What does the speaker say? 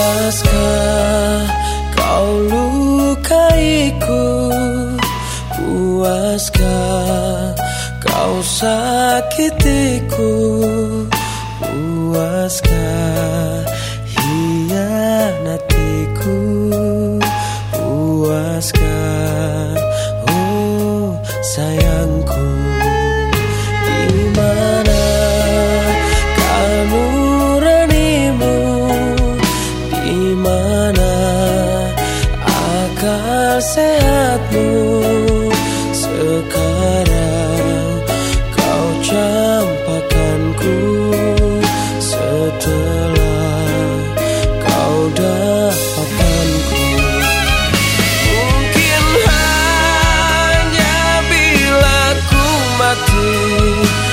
Puaskah kau lukaiku? Puaskah kau sakitiku? Puaskah hianatiku? Puaskah oh sayangku? You.